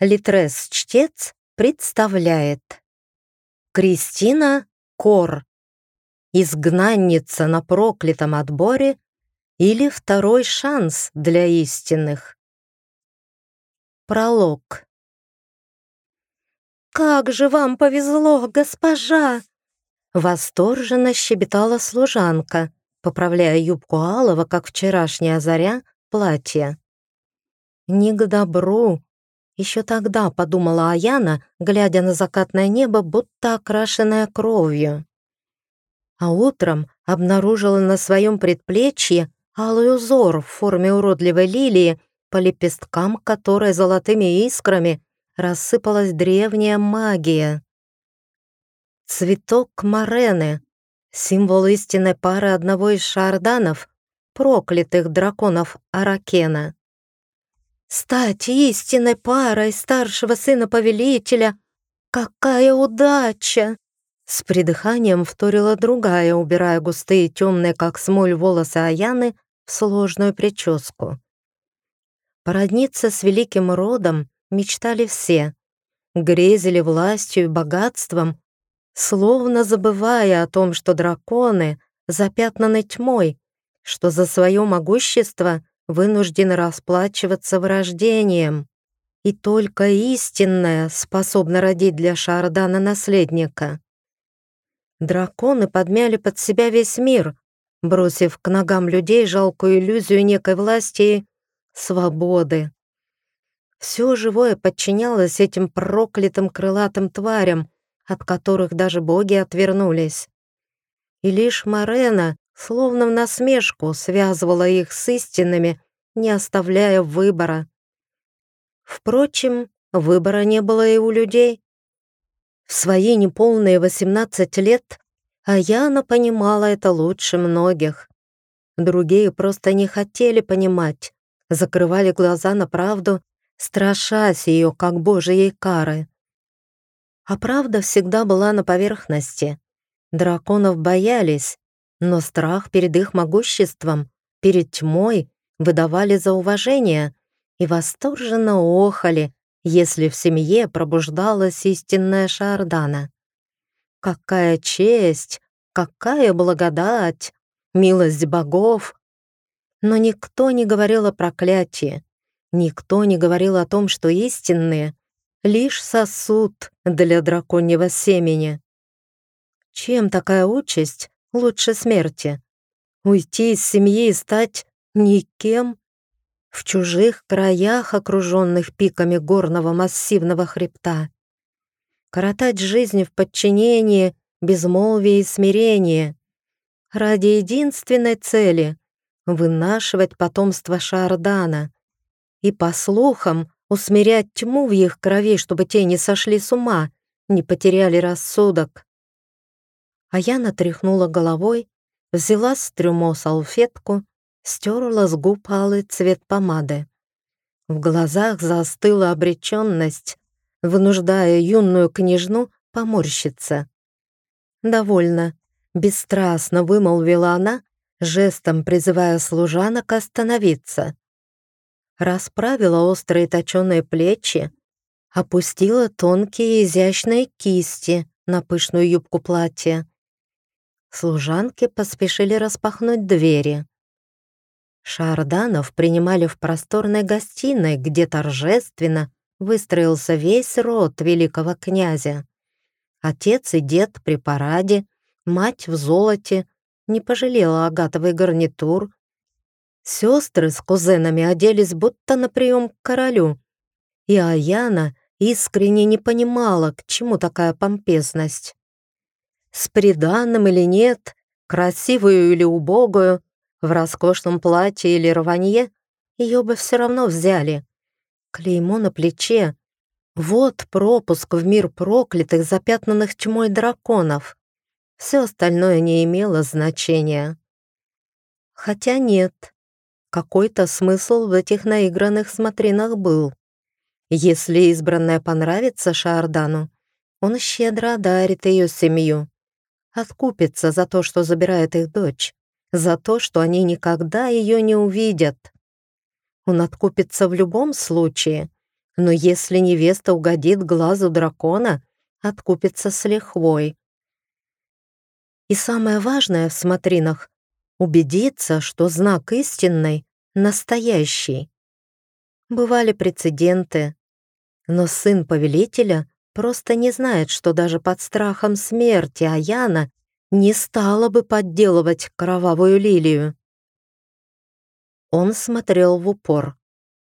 Литрес-чтец представляет Кристина Кор Изгнанница на проклятом отборе или второй шанс для истинных Пролог «Как же вам повезло, госпожа!» Восторженно щебетала служанка, поправляя юбку алого, как вчерашняя заря, платье. «Не к добру!» Еще тогда подумала Аяна, глядя на закатное небо, будто окрашенное кровью. А утром обнаружила на своем предплечье алый узор в форме уродливой лилии, по лепесткам которой золотыми искрами рассыпалась древняя магия. Цветок Морены, символ истинной пары одного из шарданов, проклятых драконов Аракена. Стать истинной парой старшего сына повелителя — какая удача! С придыханием вторила другая, убирая густые темные, как смоль, волосы Аяны в сложную прическу. Породниться с великим родом мечтали все, грезили властью и богатством, словно забывая о том, что драконы запятнаны тьмой, что за свое могущество вынуждены расплачиваться вырождением, и только истинная способна родить для Шардана наследника. Драконы подмяли под себя весь мир, бросив к ногам людей жалкую иллюзию некой власти и свободы. Все живое подчинялось этим проклятым крылатым тварям, от которых даже боги отвернулись. И лишь Марена словно в насмешку связывала их с истинными, не оставляя выбора. Впрочем, выбора не было и у людей. В свои неполные 18 лет Аяна понимала это лучше многих. Другие просто не хотели понимать, закрывали глаза на правду, страшась ее, как божьей кары. А правда всегда была на поверхности. Драконов боялись, но страх перед их могуществом, перед тьмой выдавали за уважение и восторженно охали, если в семье пробуждалась истинная Шардана. Какая честь, какая благодать, милость богов! Но никто не говорил о проклятии, никто не говорил о том, что истинные — лишь сосуд для драконьего семени. Чем такая участь лучше смерти. Уйти из семьи и стать никем в чужих краях, окруженных пиками горного массивного хребта. Коротать жизнь в подчинении, безмолвии и смирении. Ради единственной цели — вынашивать потомство Шардана и, по слухам, усмирять тьму в их крови, чтобы те не сошли с ума, не потеряли рассудок. А я натряхнула головой, взяла с трюмо салфетку, стерла с губ алый цвет помады. В глазах застыла обреченность, вынуждая юную княжну поморщиться. «Довольно», — бесстрастно вымолвила она, жестом призывая служанок остановиться. Расправила острые точеные плечи, опустила тонкие изящные кисти на пышную юбку платья Служанки поспешили распахнуть двери. Шарданов принимали в просторной гостиной, где торжественно выстроился весь род великого князя. Отец и дед при параде, мать в золоте, не пожалела агатовый гарнитур. Сестры с кузенами оделись будто на прием к королю. И Аяна искренне не понимала, к чему такая помпезность с приданным или нет, красивую или убогую, в роскошном платье или рванье, ее бы все равно взяли. Клеймо на плече. Вот пропуск в мир проклятых, запятнанных тьмой драконов. Все остальное не имело значения. Хотя нет, какой-то смысл в этих наигранных смотринах был. Если избранная понравится Шардану, он щедро одарит ее семью откупится за то, что забирает их дочь, за то, что они никогда ее не увидят. Он откупится в любом случае, Но если невеста угодит глазу дракона, откупится с лихвой. И самое важное в смотринах — убедиться, что знак истинный — настоящий. Бывали прецеденты, но сын повелителя просто не знает, что даже под страхом смерти Аяна не стала бы подделывать кровавую лилию. Он смотрел в упор,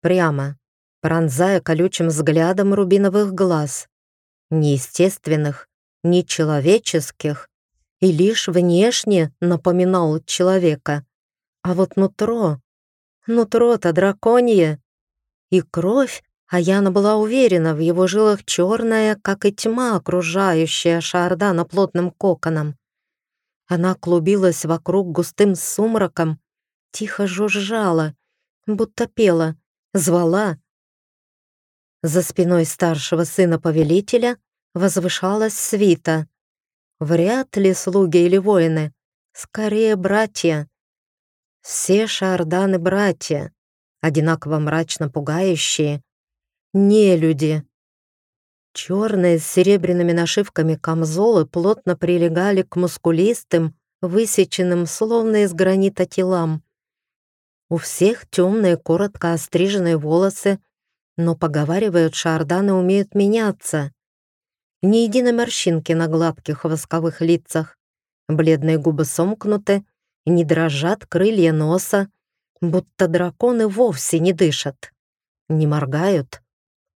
прямо, пронзая колючим взглядом рубиновых глаз, неестественных, нечеловеческих, и лишь внешне напоминал человека. А вот нутро, нутро-то драконье, и кровь, а Яна была уверена, в его жилах черная, как и тьма, окружающая Шардана плотным коконом. Она клубилась вокруг густым сумраком, тихо жужжала, будто пела, звала. За спиной старшего сына повелителя возвышалась свита. Вряд ли слуги или воины, скорее братья. Все шарданы братья, одинаково мрачно пугающие, не люди. Черные с серебряными нашивками камзолы плотно прилегали к мускулистым, высеченным словно из гранита телам. У всех темные, коротко остриженные волосы, но, поговаривают, шарданы умеют меняться. Ни единой морщинки на гладких восковых лицах. Бледные губы сомкнуты, не дрожат крылья носа, будто драконы вовсе не дышат. Не моргают,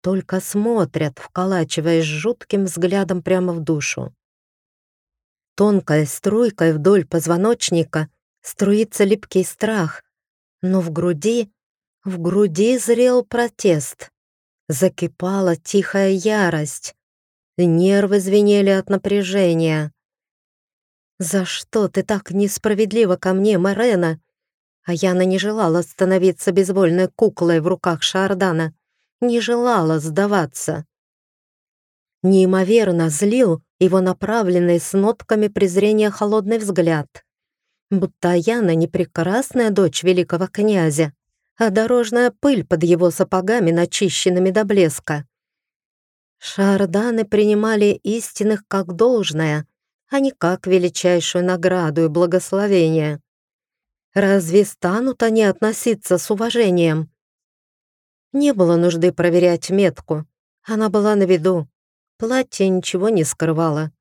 только смотрят, вколачиваясь жутким взглядом прямо в душу. Тонкой струйкой вдоль позвоночника струится липкий страх, но в груди, в груди зрел протест. Закипала тихая ярость. Нервы звенели от напряжения. «За что ты так несправедлива ко мне, Марена?» А Яна не желала становиться безвольной куклой в руках Шардана, не желала сдаваться. Неимоверно злил его направленный с нотками презрения холодный взгляд будто Яна не прекрасная дочь великого князя, а дорожная пыль под его сапогами, начищенными до блеска. Шарданы принимали истинных как должное, а не как величайшую награду и благословение. Разве станут они относиться с уважением? Не было нужды проверять метку. Она была на виду. Платье ничего не скрывало.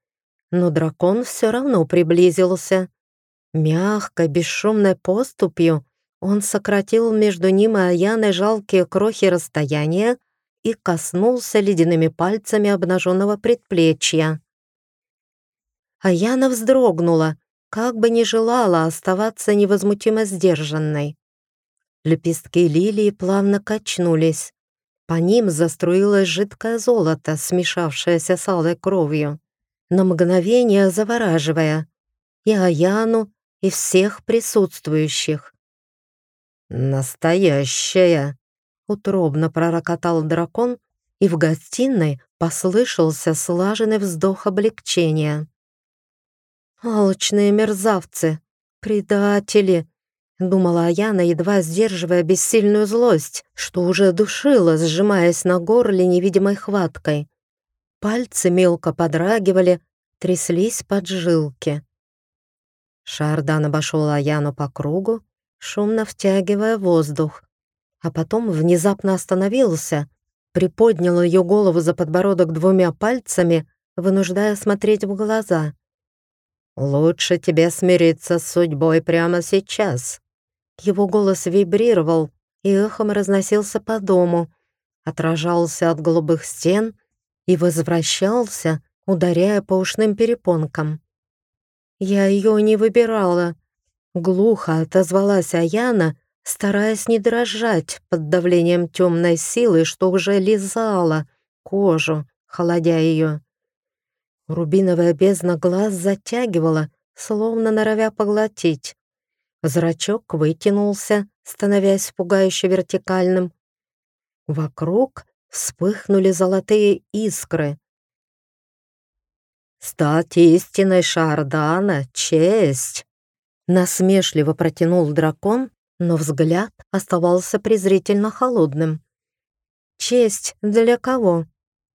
Но дракон все равно приблизился. Мягкой, бесшумной поступью он сократил между ним и Аяной жалкие крохи расстояния и коснулся ледяными пальцами обнаженного предплечья. Аяна вздрогнула, как бы не желала оставаться невозмутимо сдержанной. Лепестки лилии плавно качнулись. По ним заструилось жидкое золото, смешавшееся с алой кровью, на мгновение завораживая и Аяну, и всех присутствующих. «Настоящая!» — утробно пророкотал дракон, и в гостиной послышался слаженный вздох облегчения. «Алчные мерзавцы! Предатели!» — думала Аяна, едва сдерживая бессильную злость, что уже душила, сжимаясь на горле невидимой хваткой. Пальцы мелко подрагивали, тряслись поджилки. Шардан обошел Аяну по кругу, шумно втягивая воздух, а потом внезапно остановился, приподнял ее голову за подбородок двумя пальцами, вынуждая смотреть в глаза. «Лучше тебе смириться с судьбой прямо сейчас». Его голос вибрировал и эхом разносился по дому, отражался от голубых стен и возвращался, ударяя по ушным перепонкам. Я ее не выбирала. Глухо отозвалась Аяна, стараясь не дрожать под давлением темной силы, что уже лизала кожу, холодя ее. Рубиновая бездна глаз затягивала, словно норовя поглотить. Зрачок вытянулся, становясь пугающе вертикальным. Вокруг вспыхнули золотые искры. «Стать истинной Шардана — честь!» Насмешливо протянул дракон, но взгляд оставался презрительно холодным. Честь для кого?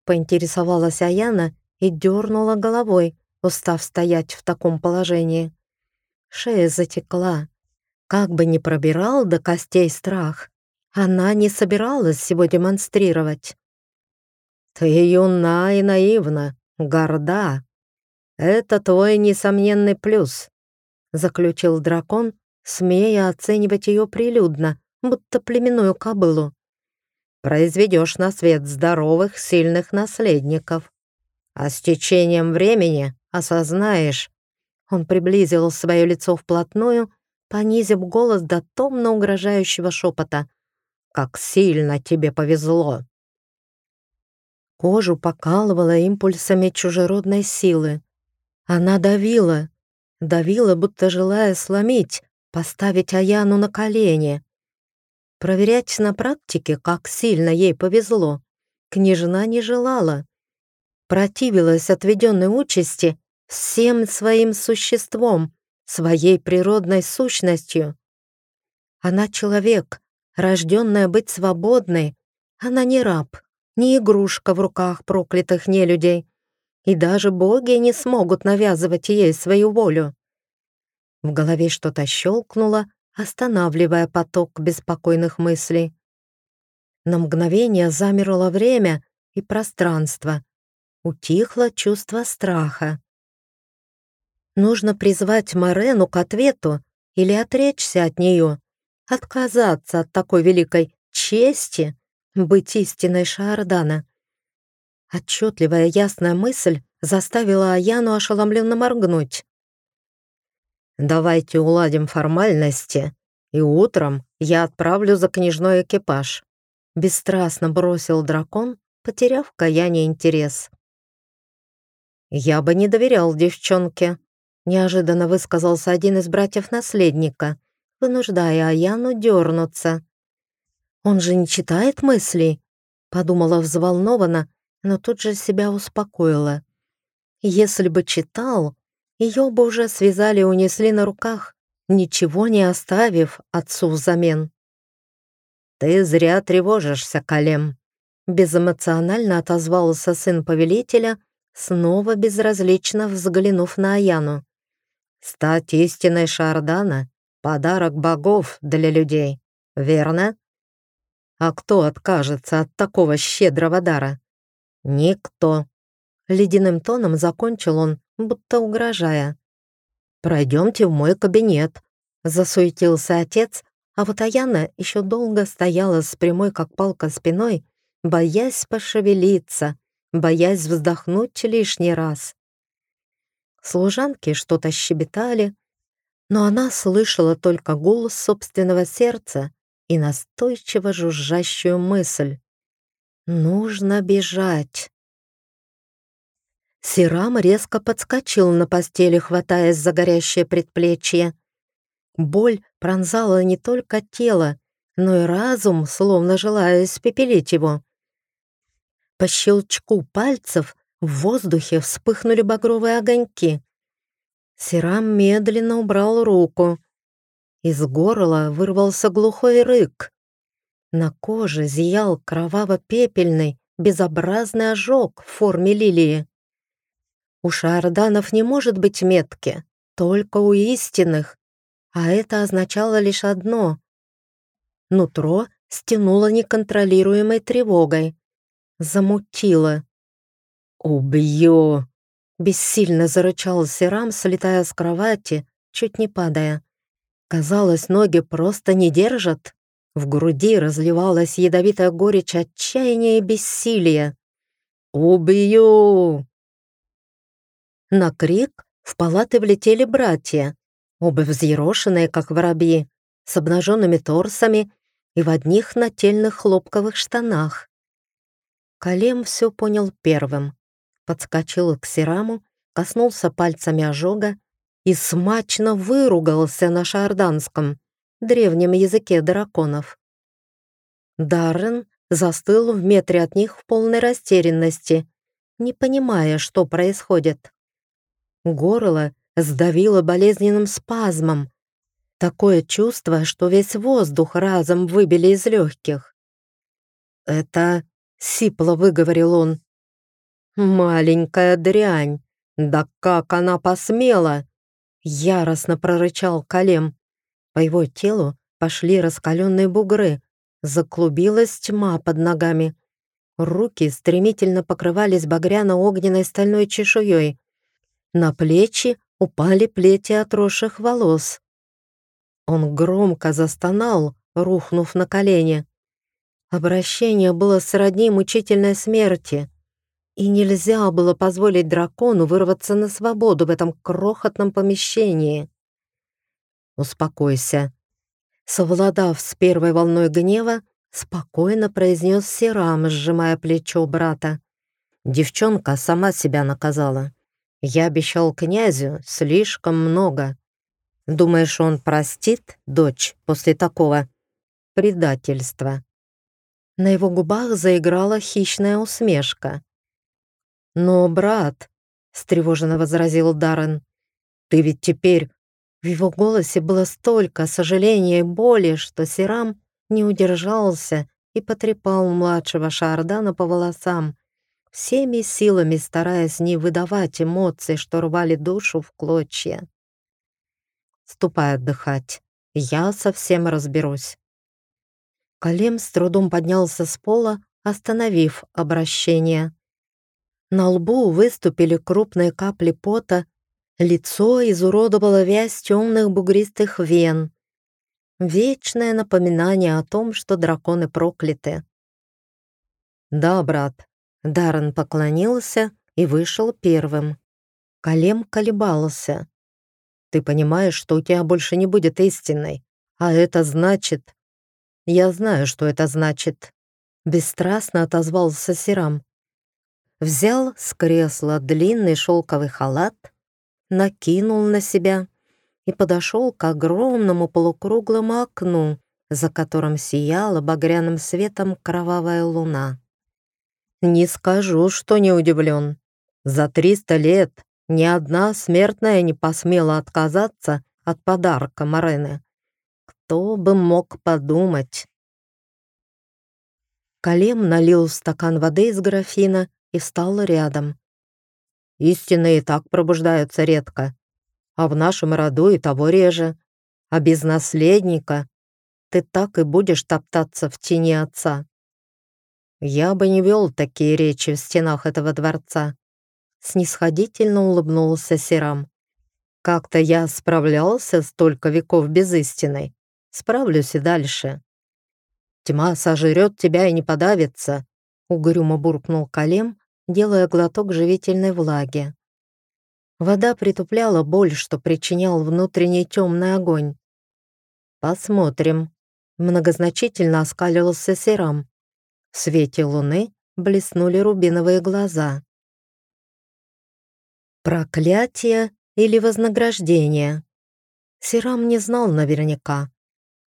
Поинтересовалась Аяна и дернула головой, устав стоять в таком положении. Шея затекла. Как бы ни пробирал до костей страх, она не собиралась его демонстрировать. «Ты юна и наивна, горда. Это твой несомненный плюс», — заключил дракон, смея оценивать ее прилюдно, будто племенную кобылу. «Произведешь на свет здоровых, сильных наследников. А с течением времени осознаешь...» Он приблизил свое лицо вплотную, понизив голос до томно угрожающего шепота. «Как сильно тебе повезло!» Кожу покалывала импульсами чужеродной силы. Она давила, давила, будто желая сломить, поставить Аяну на колени. Проверять на практике, как сильно ей повезло, княжна не желала. Противилась отведенной участи всем своим существом, своей природной сущностью. Она человек, рожденная быть свободной. Она не раб, не игрушка в руках проклятых нелюдей. И даже боги не смогут навязывать ей свою волю. В голове что-то щелкнуло, останавливая поток беспокойных мыслей. На мгновение замерло время и пространство. Утихло чувство страха. Нужно призвать Морену к ответу или отречься от нее, отказаться от такой великой чести быть истинной Шаордана. Отчетливая ясная мысль заставила Аяну ошеломленно моргнуть. «Давайте уладим формальности, и утром я отправлю за княжной экипаж», бесстрастно бросил дракон, потеряв каяние интерес. «Я бы не доверял девчонке», неожиданно высказался один из братьев-наследника, вынуждая Аяну дернуться. «Он же не читает мыслей?» подумала взволнованно, но тут же себя успокоила. Если бы читал, ее бы уже связали и унесли на руках, ничего не оставив отцу взамен. «Ты зря тревожишься, Калем», — безэмоционально отозвался сын повелителя, снова безразлично взглянув на Аяну. «Стать истинной Шардана — подарок богов для людей, верно? А кто откажется от такого щедрого дара? Никто». Ледяным тоном закончил он, будто угрожая. «Пройдемте в мой кабинет», — засуетился отец, а вот Аяна еще долго стояла с прямой, как палка, спиной, боясь пошевелиться, боясь вздохнуть лишний раз. Служанки что-то щебетали, но она слышала только голос собственного сердца и настойчиво жужжащую мысль. «Нужно бежать». Сирам резко подскочил на постели, хватаясь за горящее предплечье. Боль пронзала не только тело, но и разум, словно желая испепелить его. По щелчку пальцев в воздухе вспыхнули багровые огоньки. Сирам медленно убрал руку. Из горла вырвался глухой рык. На коже зиял кроваво-пепельный, безобразный ожог в форме лилии. У шарданов не может быть метки, только у истинных. А это означало лишь одно. Нутро стянуло неконтролируемой тревогой. Замутило. «Убью!» Бессильно зарычал Серам, слетая с кровати, чуть не падая. Казалось, ноги просто не держат. В груди разливалась ядовитая горечь отчаяния и бессилия. «Убью!» На крик в палаты влетели братья, оба взъерошенные, как воробьи, с обнаженными торсами и в одних нательных хлопковых штанах. Калем все понял первым. Подскочил к Сираму, коснулся пальцами ожога и смачно выругался на шарданском, древнем языке драконов. Даррен застыл в метре от них в полной растерянности, не понимая, что происходит. Горло сдавило болезненным спазмом. Такое чувство, что весь воздух разом выбили из легких. «Это сипло выговорил он. «Маленькая дрянь! Да как она посмела!» Яростно прорычал Калем. По его телу пошли раскаленные бугры, заклубилась тьма под ногами. Руки стремительно покрывались багряно-огненной стальной чешуей. На плечи упали плети отросших волос. Он громко застонал, рухнув на колени. Обращение было сродни мучительной смерти, и нельзя было позволить дракону вырваться на свободу в этом крохотном помещении. «Успокойся», Совладав с первой волной гнева, спокойно произнес Сирам, сжимая плечо брата. Девчонка сама себя наказала. Я обещал князю слишком много. Думаешь, он простит дочь после такого предательства? На его губах заиграла хищная усмешка. «Но, брат», — встревоженно возразил Даррен, — «ты ведь теперь в его голосе было столько сожаления и боли, что Сирам не удержался и потрепал младшего Шардана по волосам, всеми силами стараясь не выдавать эмоций, что рвали душу в клочья. «Ступай отдыхать, я совсем разберусь». Калем с трудом поднялся с пола, остановив обращение. На лбу выступили крупные капли пота, Лицо изуродовало вязь темных бугристых вен. Вечное напоминание о том, что драконы прокляты. «Да, брат», — Даррен поклонился и вышел первым. Калем колебался. «Ты понимаешь, что у тебя больше не будет истинной, а это значит...» «Я знаю, что это значит», — бесстрастно отозвался Сирам. Взял с кресла длинный шелковый халат накинул на себя и подошел к огромному полукруглому окну, за которым сияла багряным светом кровавая луна. «Не скажу, что не удивлен. За триста лет ни одна смертная не посмела отказаться от подарка Морены. Кто бы мог подумать?» Калем налил в стакан воды из графина и встал рядом. Истины и так пробуждаются редко, а в нашем роду и того реже. А без наследника ты так и будешь топтаться в тени отца. Я бы не вел такие речи в стенах этого дворца. Снисходительно улыбнулся Сирам. Как-то я справлялся столько веков без истины. Справлюсь и дальше. Тьма сожрет тебя и не подавится, угрюмо буркнул Калем, делая глоток живительной влаги. Вода притупляла боль, что причинял внутренний темный огонь. «Посмотрим», — многозначительно оскалился Серам. В свете луны блеснули рубиновые глаза. Проклятие или вознаграждение? Сирам не знал наверняка.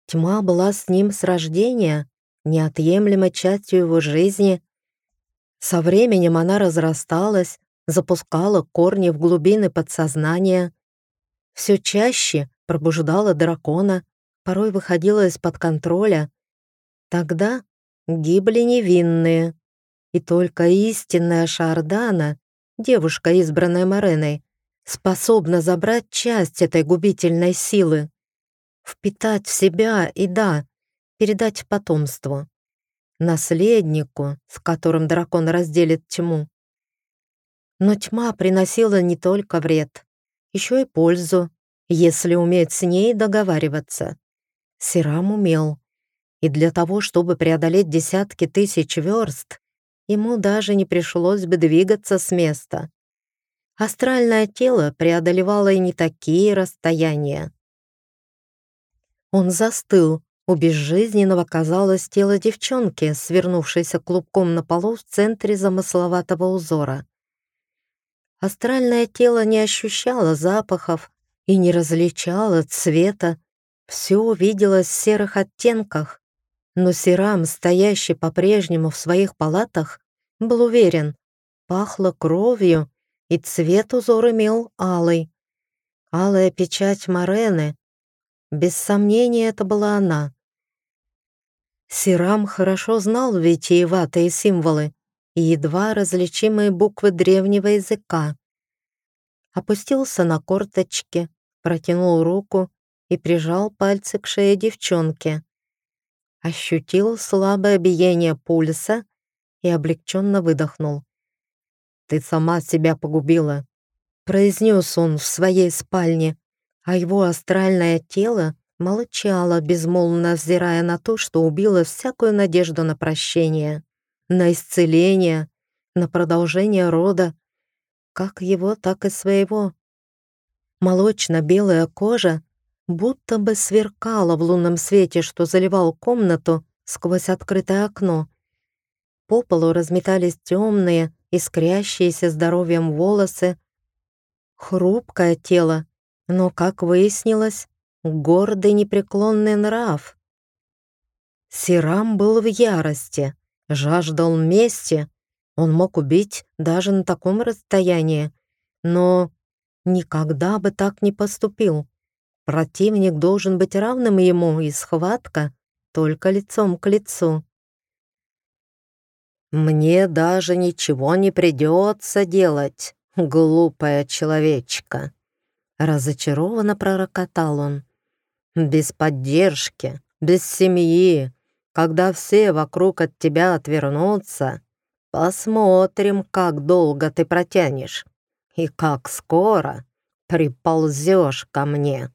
Тьма была с ним с рождения, неотъемлемой частью его жизни, со временем она разрасталась, запускала корни в глубины подсознания, все чаще пробуждала дракона, порой выходила из-под контроля. Тогда гибли невинные, и только истинная Шардана, девушка, избранная Мореной, способна забрать часть этой губительной силы, впитать в себя и, да, передать потомству наследнику, с которым дракон разделит тьму. Но тьма приносила не только вред, еще и пользу, если уметь с ней договариваться. Сирам умел. И для того, чтобы преодолеть десятки тысяч верст, ему даже не пришлось бы двигаться с места. Астральное тело преодолевало и не такие расстояния. Он застыл, у безжизненного казалось тело девчонки, свернувшейся клубком на полу в центре замысловатого узора. Астральное тело не ощущало запахов и не различало цвета, все виделось в серых оттенках, но Сирам, стоящий по-прежнему в своих палатах, был уверен, пахло кровью, и цвет узор имел алый. Алая печать Морены. Без сомнения, это была она. Сирам хорошо знал витиеватые символы и едва различимые буквы древнего языка. Опустился на корточки, протянул руку и прижал пальцы к шее девчонки. Ощутил слабое биение пульса и облегченно выдохнул. «Ты сама себя погубила», — произнес он в своей спальне, а его астральное тело молчало, безмолвно взирая на то, что убило всякую надежду на прощение, на исцеление, на продолжение рода, как его, так и своего. Молочно-белая кожа будто бы сверкала в лунном свете, что заливал комнату сквозь открытое окно. По полу разметались темные, искрящиеся здоровьем волосы. Хрупкое тело, но, как выяснилось, гордый непреклонный нрав. Сирам был в ярости, жаждал мести. Он мог убить даже на таком расстоянии, но никогда бы так не поступил. Противник должен быть равным ему, и схватка только лицом к лицу. «Мне даже ничего не придется делать, глупая человечка», разочарованно пророкотал он. «Без поддержки, без семьи, когда все вокруг от тебя отвернутся, посмотрим, как долго ты протянешь и как скоро приползешь ко мне».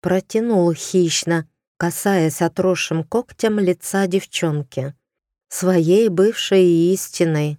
Протянул хищно, касаясь отросшим когтем лица девчонки. Своей бывшей истиной.